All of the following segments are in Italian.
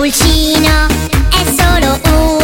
Pulcino è solo uno.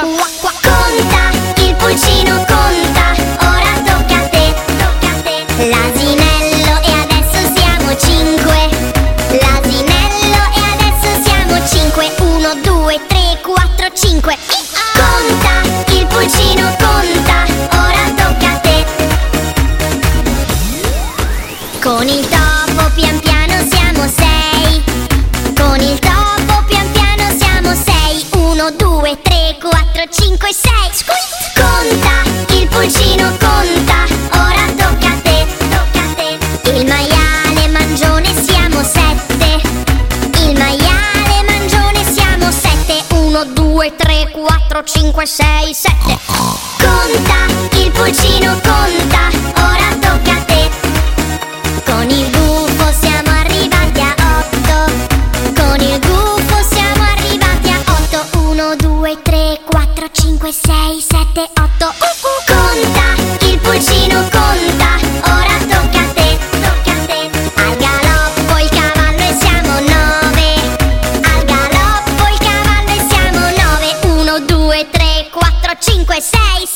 Quattro. Conta, il pulcino conta. Ora tocca a te. Tocca a te. L'asinello e adesso siamo cinque. L'asinello e adesso siamo cinque. Uno, due, tre, quattro, cinque. 3, 4, 5, 6 Squid. Conta, il pulcino conta. Ora tocca a te, tocca a te. Il maiale mangione siamo sette. Il maiale mangione siamo sette. 1, 2, 3, 4, 5, 6, 7 Conta, il pulcino conta. 5, 6, 7, 8 uh, uh. Conta, il pulcino conta. Ora tocca a te, tocca a te. Al galoppo il cavallo e siamo 9 Al galoppo il cavallo e siamo 9 1, 2, 3, 4, 5, 6,